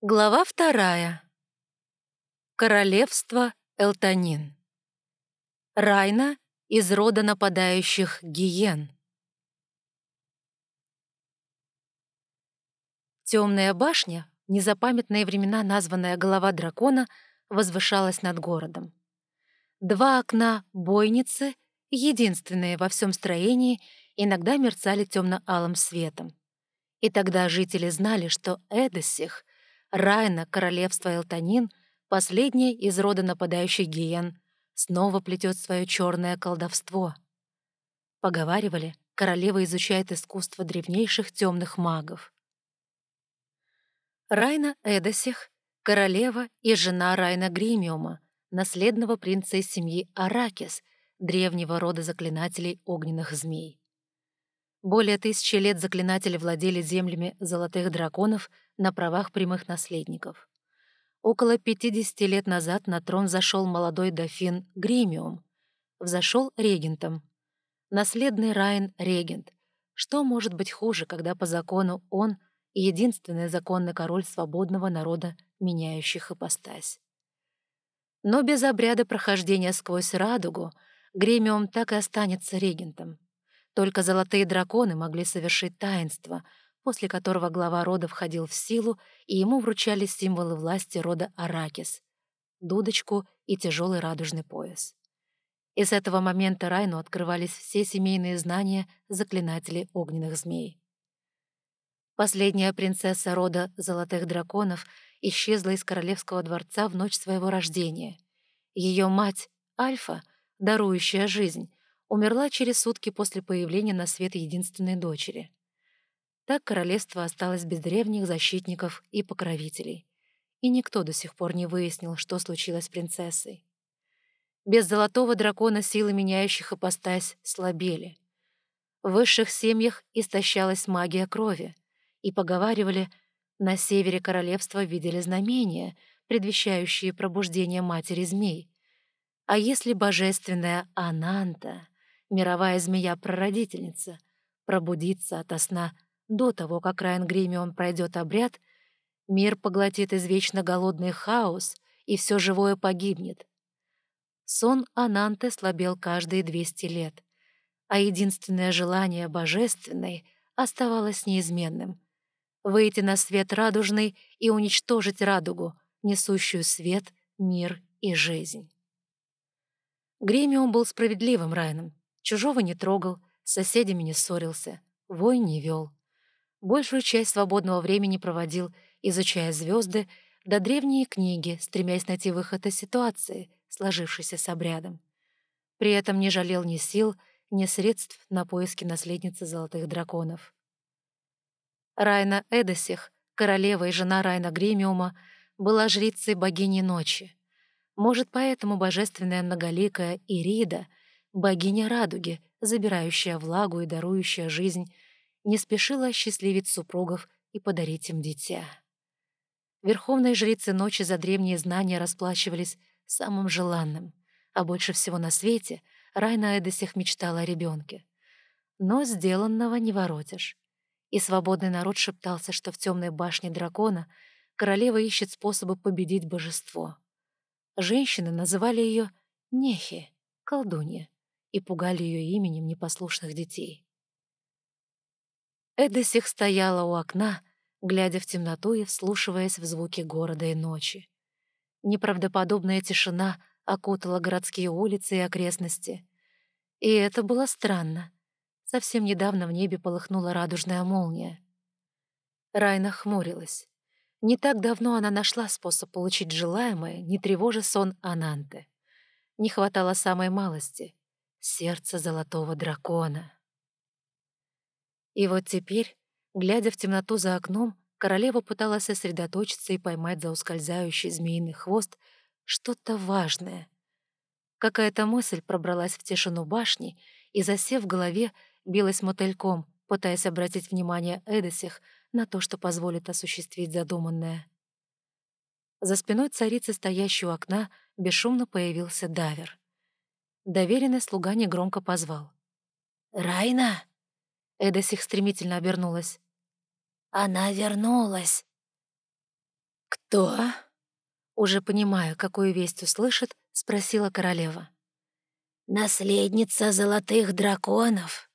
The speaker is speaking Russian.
Глава вторая. Королевство Элтанин. Райна из рода нападающих гиен. Темная башня, в незапамятные времена названная голова дракона, возвышалась над городом. Два окна бойницы, единственные во всем строении, иногда мерцали темно-алым светом. И тогда жители знали, что Эдессих — Райна, королевство Элтанин, последняя из рода нападающих гиен, снова плетет свое черное колдовство. Поговаривали, королева изучает искусство древнейших темных магов. Райна Эдосих, королева и жена Райна Гримиума, наследного принца из семьи Аракис, древнего рода заклинателей огненных змей. Более тысячи лет заклинатели владели землями золотых драконов на правах прямых наследников. Около 50 лет назад на трон зашел молодой дофин Гремиум. Взошел регентом. Наследный Райан — регент. Что может быть хуже, когда по закону он — единственный законный король свободного народа, меняющих ипостась? Но без обряда прохождения сквозь радугу Гремиум так и останется регентом. Только золотые драконы могли совершить таинство, после которого глава рода входил в силу, и ему вручали символы власти рода Аракис — дудочку и тяжелый радужный пояс. И с этого момента Райну открывались все семейные знания заклинателей огненных змей. Последняя принцесса рода Золотых Драконов исчезла из королевского дворца в ночь своего рождения. Ее мать, Альфа, дарующая жизнь, умерла через сутки после появления на свет единственной дочери. Так королевство осталось без древних защитников и покровителей. И никто до сих пор не выяснил, что случилось с принцессой. Без золотого дракона силы меняющих ипостась слабели. В высших семьях истощалась магия крови, и поговаривали, на севере королевства видели знамения, предвещающие пробуждение матери змей. А если божественная Ананта мировая змея-прародительница, пробудится ото сна до того, как Райан Гримион пройдет обряд, мир поглотит извечно голодный хаос, и все живое погибнет. Сон Ананты слабел каждые 200 лет, а единственное желание божественной оставалось неизменным — выйти на свет радужный и уничтожить радугу, несущую свет, мир и жизнь. Гремиум был справедливым Райном. Чужого не трогал, с соседями не ссорился, войн не вел. Большую часть свободного времени проводил, изучая звезды, да древние книги, стремясь найти выход из ситуации, сложившейся с обрядом. При этом не жалел ни сил, ни средств на поиски наследницы золотых драконов. Райна Эдосих, королева и жена Райна Гримиума, была жрицей богини ночи. Может, поэтому божественная многоликая Ирида — богиня радуги, забирающая влагу и дарующая жизнь, не спешила осчастливить супругов и подарить им дитя. Верховные жрицы ночи за древние знания расплачивались самым желанным, а больше всего на свете Райна Эдесих мечтала о ребенке. Но сделанного не воротишь. И свободный народ шептался, что в темной башне дракона королева ищет способы победить божество. Женщины называли ее Нехи, колдунья и пугали ее именем непослушных детей. Эдесих стояла у окна, глядя в темноту и вслушиваясь в звуки города и ночи. Неправдоподобная тишина окутала городские улицы и окрестности. И это было странно. Совсем недавно в небе полыхнула радужная молния. Райна хмурилась. Не так давно она нашла способ получить желаемое, не тревожа сон Ананты. Не хватало самой малости сердце золотого дракона. И вот теперь, глядя в темноту за окном, королева пыталась сосредоточиться и поймать за ускользающий змеиный хвост что-то важное. Какая-то мысль пробралась в тишину башни и, засев в голове, билась мотыльком, пытаясь обратить внимание Эдосих на то, что позволит осуществить задуманное. За спиной царицы, стоящей у окна, бесшумно появился Давер. Доверенный слуга негромко позвал. «Райна!» Эдосих стремительно обернулась. «Она вернулась!» «Кто?» Уже понимая, какую весть услышит, спросила королева. «Наследница золотых драконов»,